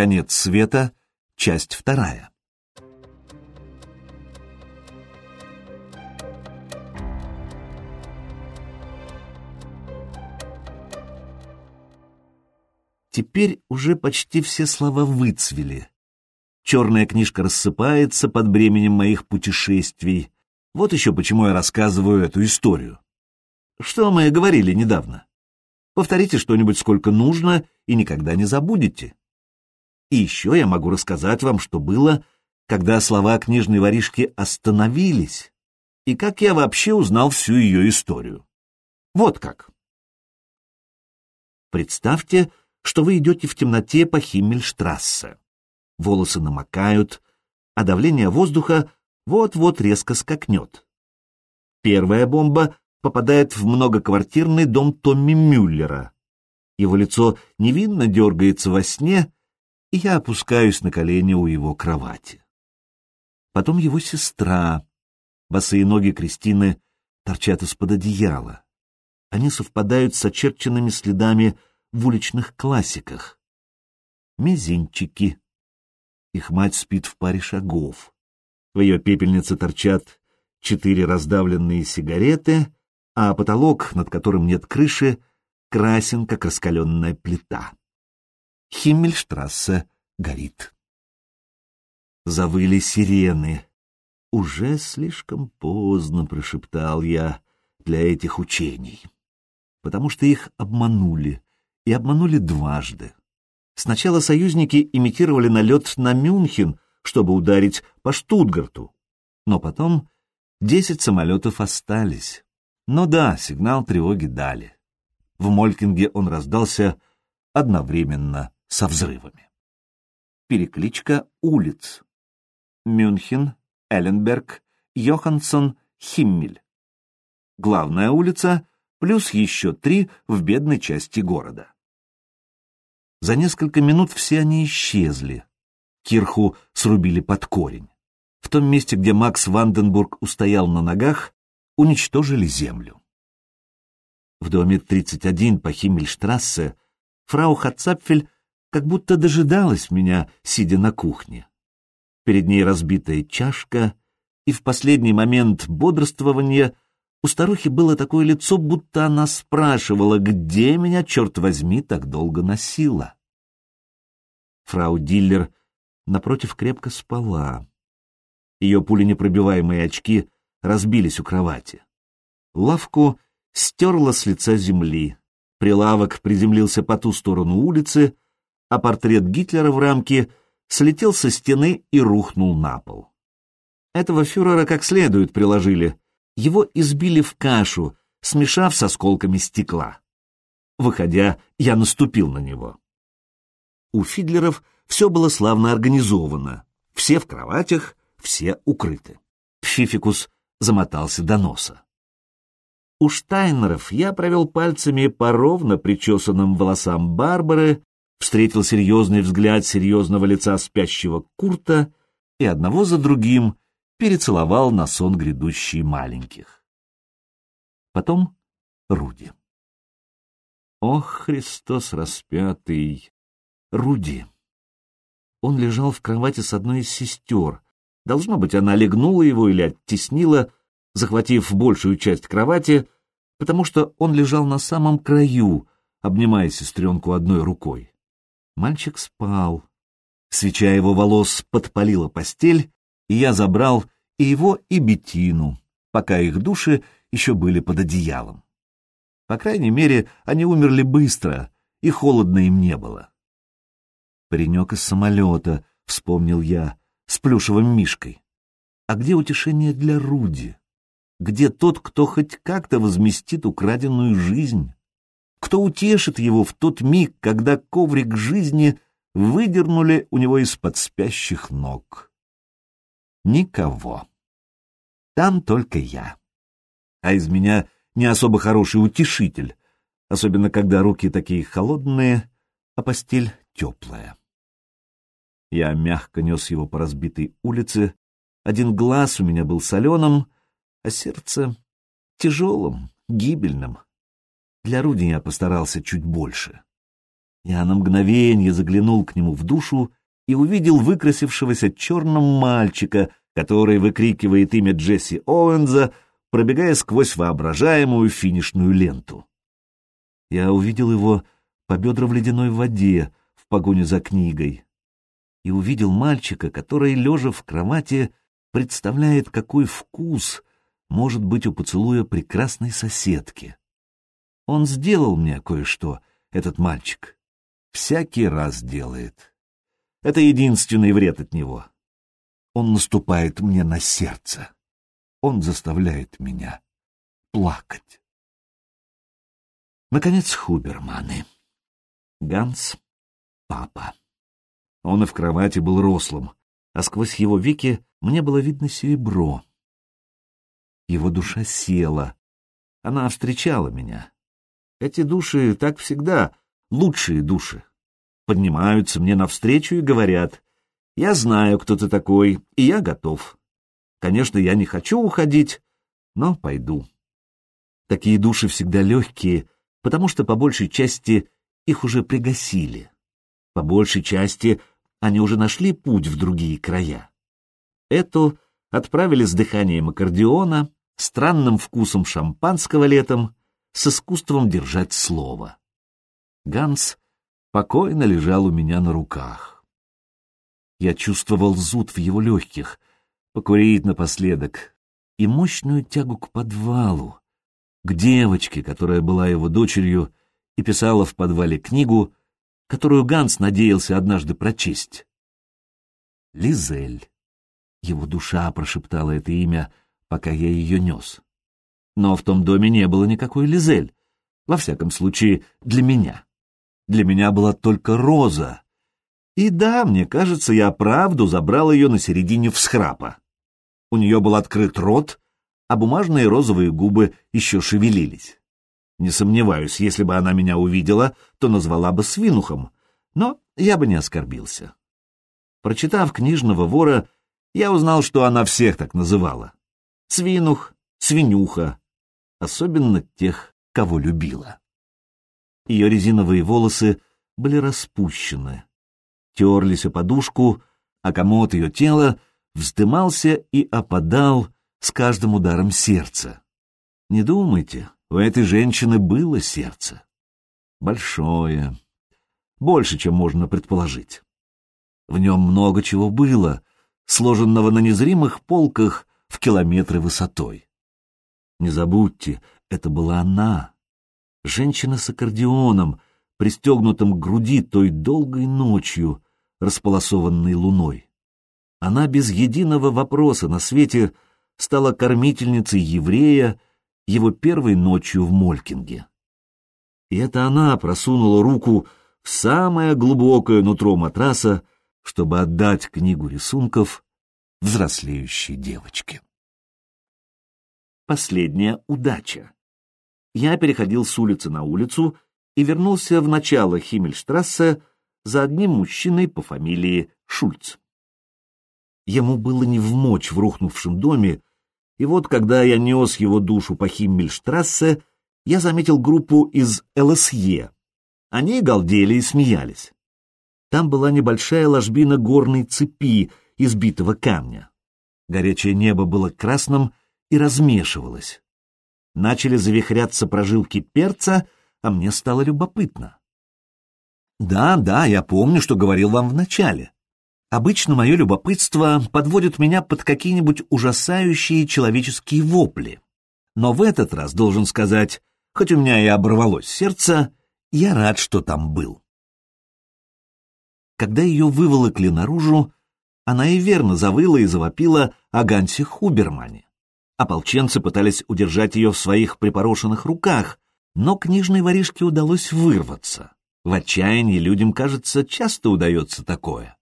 Конец света, часть вторая. Теперь уже почти все слова выцвели. Черная книжка рассыпается под бременем моих путешествий. Вот еще почему я рассказываю эту историю. Что мы говорили недавно? Повторите что-нибудь сколько нужно и никогда не забудете. И еще я могу рассказать вам, что было, когда слова книжной воришки остановились, и как я вообще узнал всю ее историю. Вот как. Представьте, что вы идете в темноте по Химмельштрассе. Волосы намокают, а давление воздуха вот-вот резко скакнет. Первая бомба попадает в многоквартирный дом Томми Мюллера. Его лицо невинно дергается во сне, и я опускаюсь на колени у его кровати. Потом его сестра. Босые ноги Кристины торчат из-под одеяла. Они совпадают с очерченными следами в уличных классиках. Мизинчики. Их мать спит в паре шагов. В ее пепельнице торчат четыре раздавленные сигареты, а потолок, над которым нет крыши, красен, как раскаленная плита. Химмельштрассе горит. Завыли сирены. «Уже слишком поздно», — прошептал я, — «для этих учений». Потому что их обманули, и обманули дважды. Сначала союзники имитировали налет на Мюнхен, чтобы ударить по Штутгарту, но потом десять самолетов остались. Но да, сигнал тревоги дали. В Молькинге он раздался одновременно со взрывами. Перекличка улиц. Мюнхен, Элленберг, Йоханссон, Химмель. Главная улица плюс еще три в бедной части города. За несколько минут все они исчезли. Кирху срубили под корень. В том месте, где Макс Ванденбург устоял на ногах, уничтожили землю. В доме 31 по Химмельштрассе фрау Хацапфель как будто дожидалась меня, сидя на кухне. Перед ней разбитая чашка, и в последний момент бодрствования у старухи было такое лицо, будто она спрашивала, где меня, черт возьми, так долго носила. Фрау Диллер, напротив, крепко спала. Ее пуленепробиваемые очки разбились у кровати. Лавку стерла с лица земли. Прилавок приземлился по ту сторону улицы, а портрет Гитлера в рамке слетел со стены и рухнул на пол. Этого фюрера как следует приложили. Его избили в кашу, смешав с осколками стекла. Выходя, я наступил на него. У Фидлеров все было славно организовано. Все в кроватях, все укрыты. Пфификус замотался до носа. У Штайнеров я провел пальцами по ровно причесанным волосам Барбары, встретил серьезный взгляд серьезного лица спящего Курта и одного за другим перецеловал на сон грядущий маленьких. Потом Руди. Ох, Христос распятый! Руди! Он лежал в кровати с одной из сестер. Должно быть, она легнула его или оттеснила, захватив большую часть кровати, потому что он лежал на самом краю, обнимая сестренку одной рукой. Мальчик спал. Свеча его волос подпалила постель, и я забрал и его, и Бетину, пока их души еще были под одеялом. По крайней мере, они умерли быстро, и холодно им не было. Паренек из самолета, вспомнил я, с плюшевым мишкой. А где утешение для Руди? Где тот, кто хоть как-то возместит украденную жизнь? Кто утешит его в тот миг, когда коврик жизни выдернули у него из-под спящих ног? Никого. Там только я. А из меня не особо хороший утешитель, особенно когда руки такие холодные, а постель теплая. Я мягко нес его по разбитой улице, один глаз у меня был соленым, а сердце тяжелым, гибельным. Для Руди я постарался чуть больше. Я на мгновение заглянул к нему в душу и увидел выкрасившегося черным мальчика, который выкрикивает имя Джесси Оуэнза, пробегая сквозь воображаемую финишную ленту. Я увидел его по бедра в ледяной воде в погоне за книгой и увидел мальчика, который, лежа в кровати, представляет, какой вкус может быть у поцелуя прекрасной соседки. Он сделал мне кое-что, этот мальчик. Всякий раз делает. Это единственный вред от него. Он наступает мне на сердце. Он заставляет меня плакать. Наконец, Хуберманы. Ганс — папа. Он и в кровати был рослым, а сквозь его веки мне было видно серебро. Его душа села. Она встречала меня. Эти души так всегда, лучшие души. Поднимаются мне навстречу и говорят, «Я знаю, кто ты такой, и я готов. Конечно, я не хочу уходить, но пойду». Такие души всегда легкие, потому что по большей части их уже пригасили. По большей части они уже нашли путь в другие края. Эту отправили с дыханием аккордеона, странным вкусом шампанского летом, с искусством держать слово. Ганс покойно лежал у меня на руках. Я чувствовал зуд в его легких, покурить напоследок, и мощную тягу к подвалу, к девочке, которая была его дочерью и писала в подвале книгу, которую Ганс надеялся однажды прочесть. Лизель. Его душа прошептала это имя, пока я ее нес. Но в том доме не было никакой Лизель, во всяком случае, для меня. Для меня была только Роза. И да, мне кажется, я правду забрал ее на середине всхрапа. У нее был открыт рот, а бумажные розовые губы еще шевелились. Не сомневаюсь, если бы она меня увидела, то назвала бы свинухом, но я бы не оскорбился. Прочитав книжного вора, я узнал, что она всех так называла. Свинух, свинюха, особенно тех, кого любила. Ее резиновые волосы были распущены, терлись о подушку, а комод ее тела вздымался и опадал, с каждым ударом сердца. Не думайте, у этой женщины было сердце. Большое. Больше, чем можно предположить. В нем много чего было, сложенного на незримых полках в километры высотой. Не забудьте, это была она, женщина с аккордеоном, пристегнутым к груди той долгой ночью, располосованной луной. Она без единого вопроса на свете — стала кормительницей еврея его первой ночью в Молькинге. И это она просунула руку в самое глубокое нутро матраса, чтобы отдать книгу рисунков взрослеющей девочке. Последняя удача. Я переходил с улицы на улицу и вернулся в начало Химмельштрассе за одним мужчиной по фамилии Шульц. Ему было не вмочь в рухнувшем доме, и вот, когда я нес его душу по Химмельштрассе, я заметил группу из ЛСЕ. Они галдели и смеялись. Там была небольшая ложбина горной цепи из битого камня. Горячее небо было красным и размешивалось. Начали завихряться прожилки перца, а мне стало любопытно. Да, да, я помню, что говорил вам вначале. Обычно мое любопытство подводит меня под какие-нибудь ужасающие человеческие вопли. Но в этот раз, должен сказать, хоть у меня и оборвалось сердце, я рад, что там был. Когда ее выволокли наружу, она и верно завыла и завопила о Гансе Хубермане. Ополченцы пытались удержать ее в своих припорошенных руках, но книжной воришке удалось вырваться. В отчаянии людям, кажется, часто удается такое.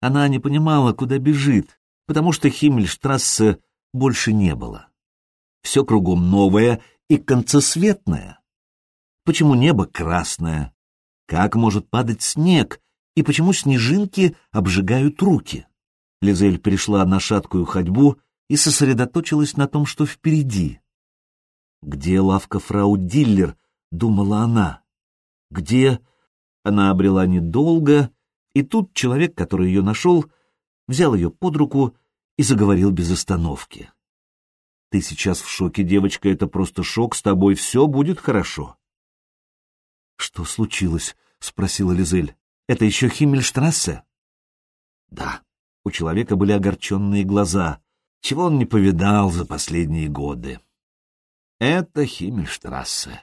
Она не понимала, куда бежит, потому что Химмельштрассе больше не было. Все кругом новое и концесветное. Почему небо красное? Как может падать снег? И почему снежинки обжигают руки? Лизель перешла на шаткую ходьбу и сосредоточилась на том, что впереди. «Где лавка фрау Диллер?» — думала она. «Где Она обрела недолго, и тут человек, который ее нашел, взял ее под руку и заговорил без остановки. «Ты сейчас в шоке, девочка, это просто шок, с тобой все будет хорошо». «Что случилось?» — спросила Лизель. «Это еще Химмельштрассе?» «Да». У человека были огорченные глаза, чего он не повидал за последние годы. «Это Химмельштрассе.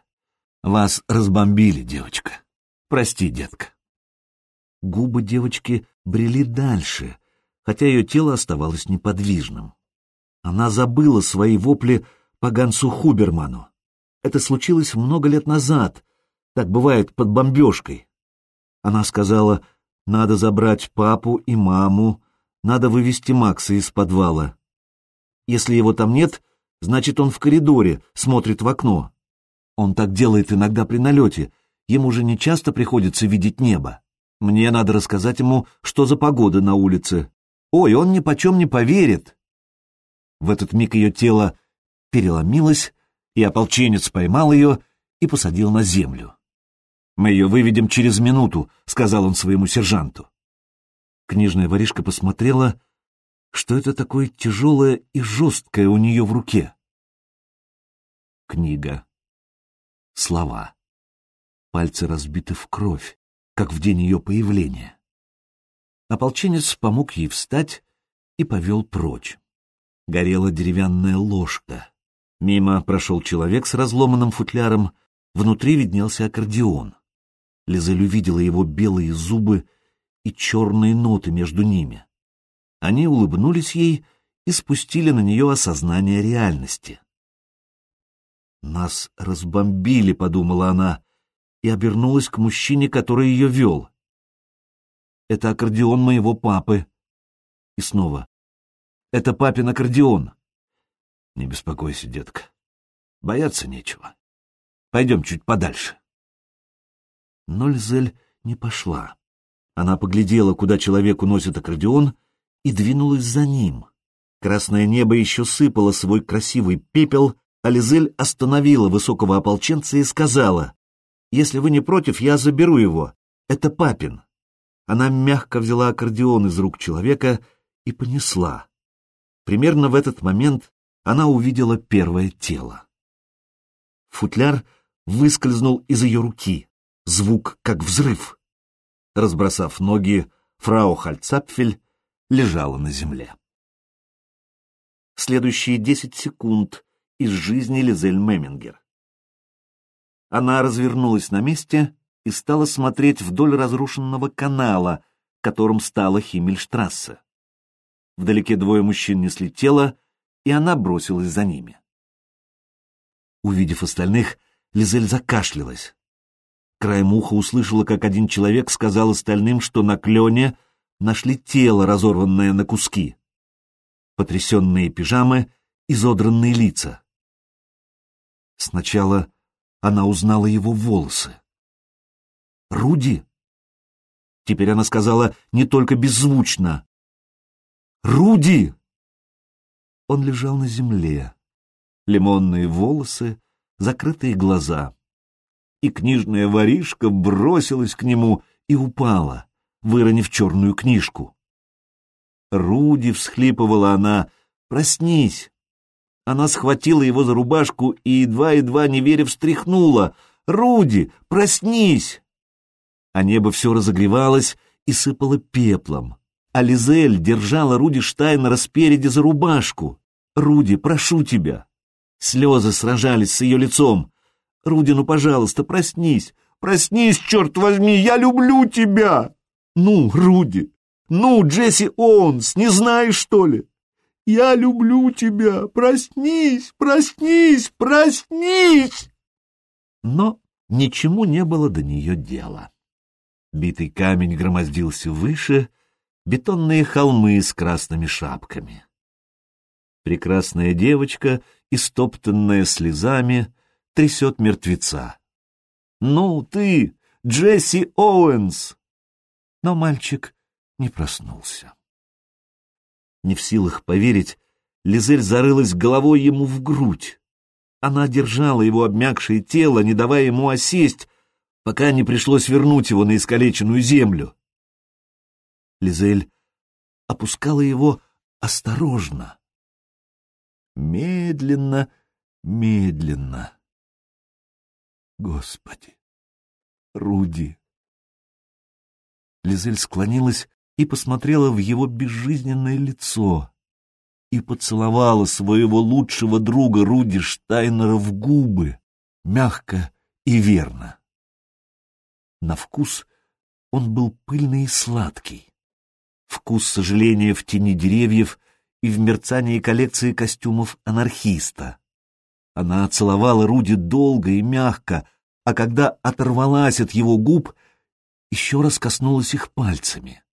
Вас разбомбили, девочка. Прости, детка». Губы девочки брели дальше, хотя ее тело оставалось неподвижным. Она забыла свои вопли по Гансу Хуберману. Это случилось много лет назад, так бывает под бомбежкой. Она сказала, надо забрать папу и маму, надо вывести Макса из подвала. Если его там нет, значит, он в коридоре, смотрит в окно. Он так делает иногда при налете, ему же не часто приходится видеть небо. Мне надо рассказать ему, что за погода на улице. Ой, он ни почем не поверит. В этот миг ее тело переломилось, и ополченец поймал ее и посадил на землю. «Мы ее выведем через минуту», — сказал он своему сержанту. Книжная воришка посмотрела, что это такое тяжелое и жесткое у нее в руке. Книга. Слова. Пальцы разбиты в кровь, как в день ее появления. Ополченец помог ей встать и повел прочь. Горела деревянная ложка. Мимо прошел человек с разломанным футляром, внутри виднелся аккордеон. Лизель увидела его белые зубы и черные ноты между ними. Они улыбнулись ей и спустили на нее осознание реальности. «Нас разбомбили», — подумала она, и обернулась к мужчине, который ее вел. «Это аккордеон моего папы». И снова. «Это папин аккордеон». «Не беспокойся, детка. Бояться нечего. Пойдем чуть подальше». Но Льзель не пошла. Она поглядела, куда человек уносит аккордеон, и двинулась за ним. Красное небо еще сыпало свой красивый пепел, а Лизель остановила высокого ополченца и сказала, «Если вы не против, я заберу его. Это папин». Она мягко взяла аккордеон из рук человека и понесла. Примерно в этот момент она увидела первое тело. Футляр выскользнул из ее руки звук как взрыв. Разбросав ноги, фрау Хальцапфель лежала на земле. Следующие десять секунд из жизни Лизель Мемингер. Она развернулась на месте и стала смотреть вдоль разрушенного канала, которым стала Химмельштрассе. Вдалеке двое мужчин несли тело, и она бросилась за ними. Увидев остальных, Лизель закашлялась. Краем уха услышала, как один человек сказал остальным, что на клене нашли тело, разорванное на куски. Потрясенные пижамы, изодранные лица. Сначала она узнала его волосы. Руди? Теперь она сказала не только беззвучно. «Руди!» Он лежал на земле. Лимонные волосы, закрытые глаза и книжная воришка бросилась к нему и упала, выронив черную книжку. «Руди!» — всхлипывала она. «Проснись!» Она схватила его за рубашку и, едва-едва не веря, встряхнула. «Руди, проснись!» А небо все разогревалось и сыпало пеплом. А Лизель держала Руди Штайнера спереди за рубашку. «Руди, прошу тебя!» Слезы сражались с ее лицом. Руди, ну, пожалуйста, проснись. Проснись, черт возьми, я люблю тебя. Ну, Руди, ну, Джесси Оуэнс, не знаешь, что ли? Я люблю тебя. Проснись, проснись, проснись. Но ничему не было до нее дела. Битый камень громоздился выше, бетонные холмы с красными шапками. Прекрасная девочка, истоптанная слезами, трясет мертвеца. «Ну, ты, Джесси Оуэнс!» Но мальчик не проснулся. Не в силах поверить, Лизель зарылась головой ему в грудь. Она держала его обмякшее тело, не давая ему осесть, пока не пришлось вернуть его на искалеченную землю. Лизель опускала его осторожно, медленно, медленно. Господи! Руди! Лизель склонилась и посмотрела в его безжизненное лицо и поцеловала своего лучшего друга Руди Штайнера в губы, мягко и верно. На вкус он был пыльный и сладкий. Вкус сожаления в тени деревьев и в мерцании коллекции костюмов анархиста. Она целовала Руди долго и мягко, а когда оторвалась от его губ, еще раз коснулась их пальцами.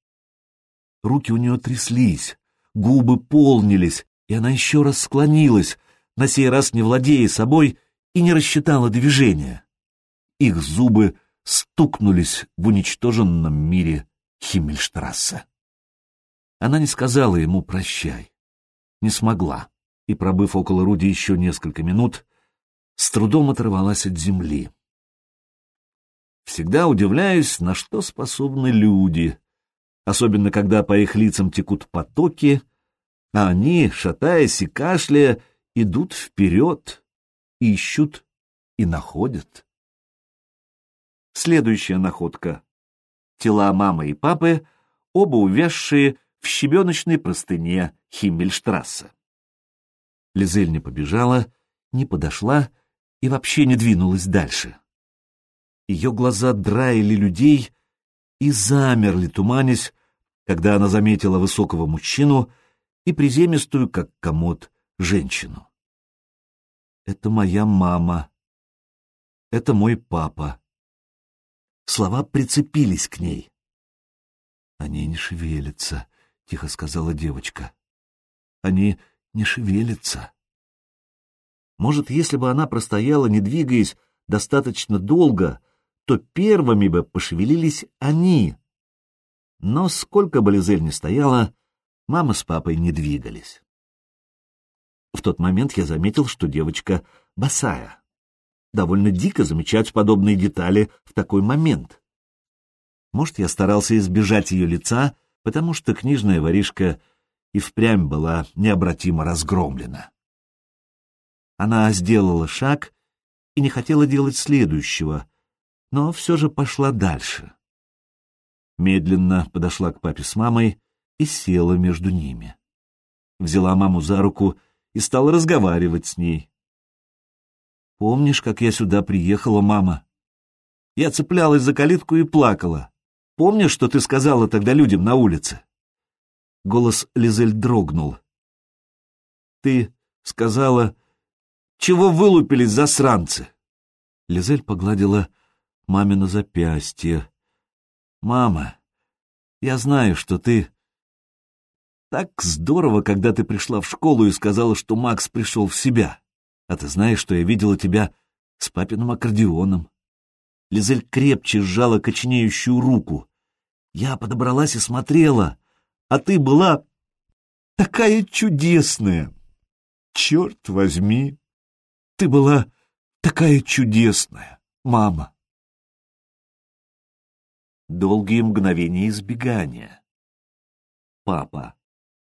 Руки у нее тряслись, губы полнились, и она еще раз склонилась, на сей раз не владея собой, и не рассчитала движения. Их зубы стукнулись в уничтоженном мире Химмельштрассе. Она не сказала ему «прощай», не смогла, и, пробыв около Руди еще несколько минут, с трудом оторвалась от земли. Всегда удивляюсь, на что способны люди, особенно когда по их лицам текут потоки, а они, шатаясь и кашляя, идут вперед, ищут и находят. Следующая находка. Тела мамы и папы, оба увязшие в щебеночной простыне Химмельштрассе. Лизель не побежала, не подошла и вообще не двинулась дальше. Ее глаза драили людей и замерли, туманясь, когда она заметила высокого мужчину и приземистую, как комод, женщину. «Это моя мама. Это мой папа». Слова прицепились к ней. «Они не шевелятся», — тихо сказала девочка. «Они не шевелятся». Может, если бы она простояла, не двигаясь, достаточно долго, то первыми бы пошевелились они. Но сколько бы Лизель ни стояла, мама с папой не двигались. В тот момент я заметил, что девочка босая. Довольно дико замечать подобные детали в такой момент. Может, я старался избежать ее лица, потому что книжная воришка и впрямь была необратимо разгромлена. Она сделала шаг и не хотела делать следующего, но все же пошла дальше. Медленно подошла к папе с мамой и села между ними. Взяла маму за руку и стала разговаривать с ней. «Помнишь, как я сюда приехала, мама? Я цеплялась за калитку и плакала. Помнишь, что ты сказала тогда людям на улице?» Голос Лизель дрогнул. «Ты сказала, чего вылупились засранцы?» Лизель погладила мамино запястье. «Мама, я знаю, что ты...» «Так здорово, когда ты пришла в школу и сказала, что Макс пришел в себя. А ты знаешь, что я видела тебя с папиным аккордеоном». Лизель крепче сжала коченеющую руку. «Я подобралась и смотрела, а ты была такая чудесная. Черт возьми, ты была такая чудесная, мама». Долгие мгновения избегания. Папа.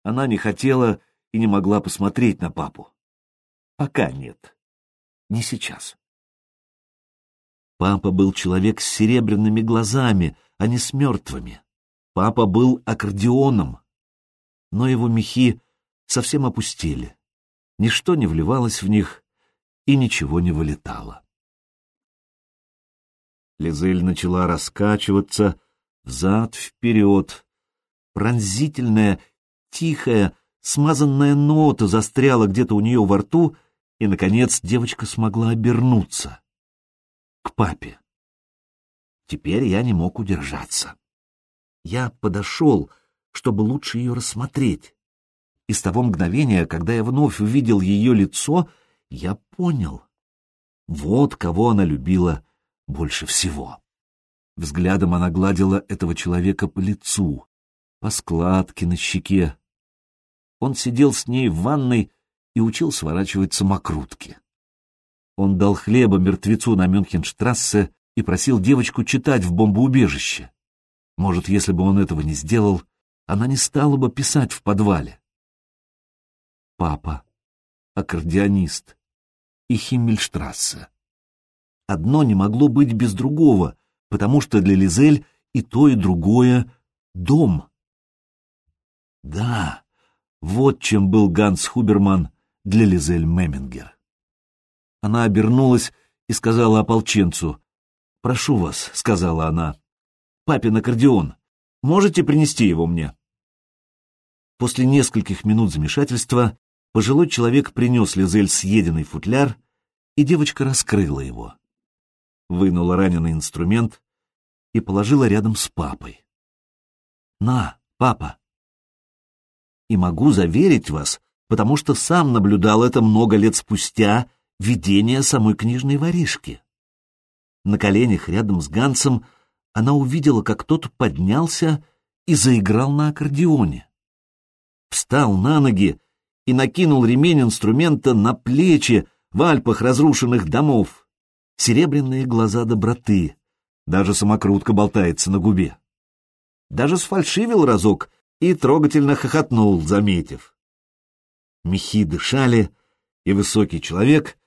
Она не хотела и не могла посмотреть на папу. Пока нет. Не сейчас. Папа был человек с серебряными глазами, а не с мертвыми. Папа был аккордеоном. Но его мехи совсем опустили. Ничто не вливалось в них, и ничего не вылетало. Лизель начала раскачиваться взад-вперед. Пронзительная, тихая, смазанная нота застряла где-то у нее во рту, и, наконец, девочка смогла обернуться. К папе. Теперь я не мог удержаться. Я подошел, чтобы лучше ее рассмотреть. И с того мгновения, когда я вновь увидел ее лицо, я понял. Вот кого она любила больше всего. Взглядом она гладила этого человека по лицу, по складке на щеке. Он сидел с ней в ванной и учил сворачивать самокрутки. Он дал хлеба мертвецу на Мюнхенштрассе и просил девочку читать в бомбоубежище. Может, если бы он этого не сделал, она не стала бы писать в подвале. Папа, аккордеонист и Химмельштрассе. Одно не могло быть без другого, потому что для Лизель и то, и другое — дом. Да, вот чем был Ганс Хуберман для Лизель Мемингер. Она обернулась и сказала ополченцу. «Прошу вас», — сказала она, — «папин аккордеон. Можете принести его мне?» После нескольких минут замешательства пожилой человек принес Лизель съеденный футляр, и девочка раскрыла его. Вынула раненый инструмент и положила рядом с папой. «На, папа!» И могу заверить вас, потому что сам наблюдал это много лет спустя, видение самой книжной воришки. На коленях рядом с Гансом она увидела, как тот поднялся и заиграл на аккордеоне. Встал на ноги и накинул ремень инструмента на плечи в Альпах разрушенных домов. Серебряные глаза доброты. Даже самокрутка болтается на губе. Даже сфальшивил разок и трогательно хохотнул, заметив. Мехи дышали, и высокий человек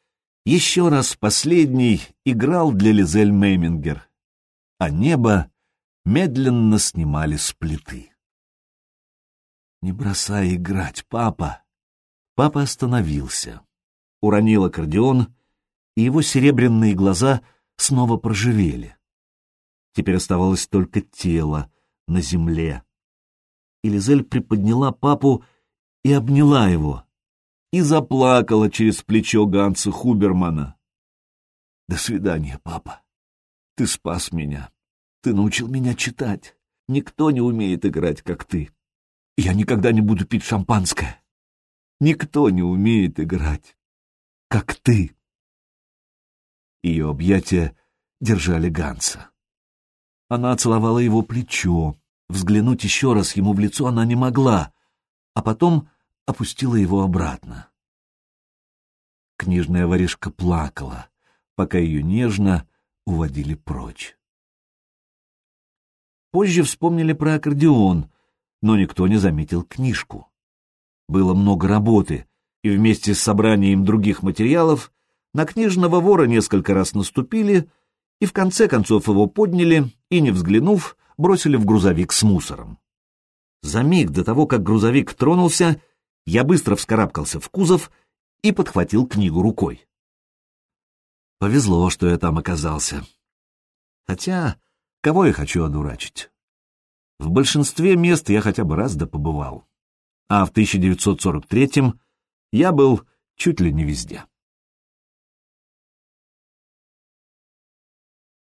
еще раз последний играл для Лизель Меймингер, а небо медленно снимали с плиты. «Не бросай играть, папа!» Папа остановился, уронил аккордеон, и его серебряные глаза снова проживели. Теперь оставалось только тело на земле. И Лизель приподняла папу и обняла его и заплакала через плечо Ганса Хубермана. «До свидания, папа. Ты спас меня. Ты научил меня читать. Никто не умеет играть, как ты. Я никогда не буду пить шампанское. Никто не умеет играть, как ты». Ее объятия держали Ганса. Она целовала его плечо. Взглянуть еще раз ему в лицо она не могла, а потом опустила его обратно. Книжная воришка плакала, пока ее нежно уводили прочь. Позже вспомнили про аккордеон, но никто не заметил книжку. Было много работы, и вместе с собранием других материалов на книжного вора несколько раз наступили, и в конце концов его подняли и, не взглянув, бросили в грузовик с мусором. За миг до того, как грузовик тронулся, я быстро вскарабкался в кузов и подхватил книгу рукой. Повезло, что я там оказался. Хотя, кого я хочу одурачить? В большинстве мест я хотя бы раз да побывал. А в 1943-м я был чуть ли не везде.